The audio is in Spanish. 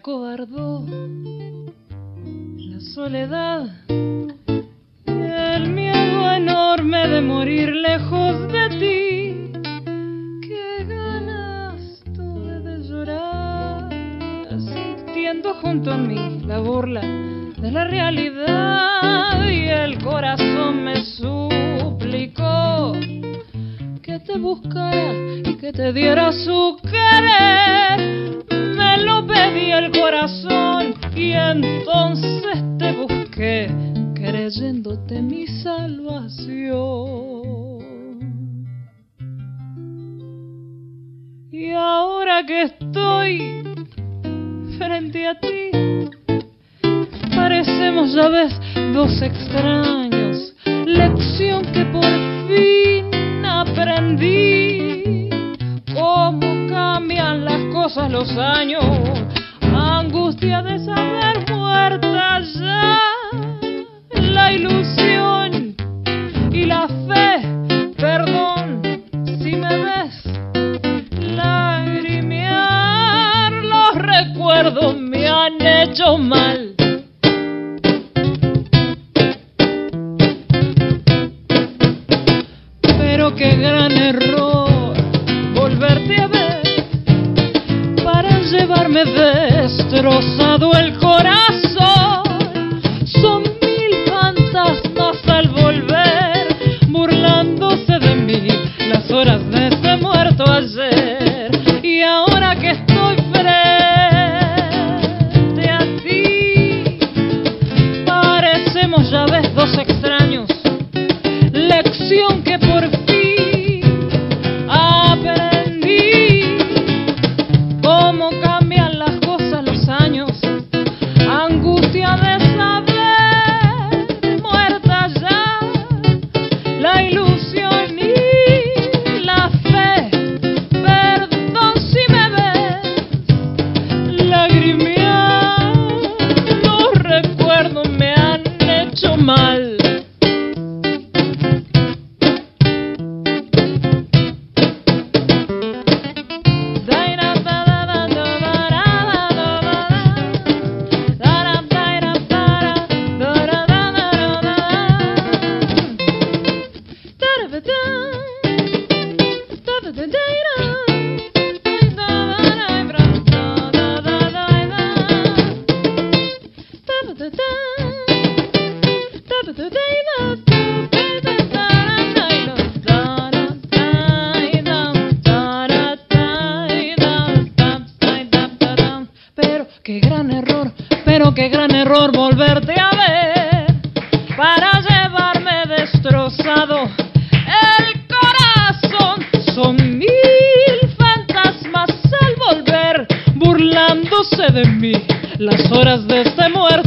acobardó la soledad, el miedo enorme de morir lejos de ti. Qué ganas tuve de llorar, sintiendo junto a mí la burla de la realidad y el corazón me suplicó que te buscara y que te diera su querer. El corazón y entonces te busqué, creyéndote mi salvación. Y ahora que estoy frente a ti, parecemos, ya ves, dos extraños, lección que por fin aprendí. Cómo cambian las cosas los años, hecho mal. Pero qué gran error volverte a ver para llevarme destrozado el corazón. Ya ves dos extraños lección que por fin aprendí. Cómo cambian las cosas los años, angustia de saber muerta ya, la ilusión y la fe. Perdón si me ves lagrimear, Pero qué gran error, pero qué gran error volverte a ver para llevarme destrozado el corazón. Son mil fantasmas al volver, burlándose de mí las horas de este muerto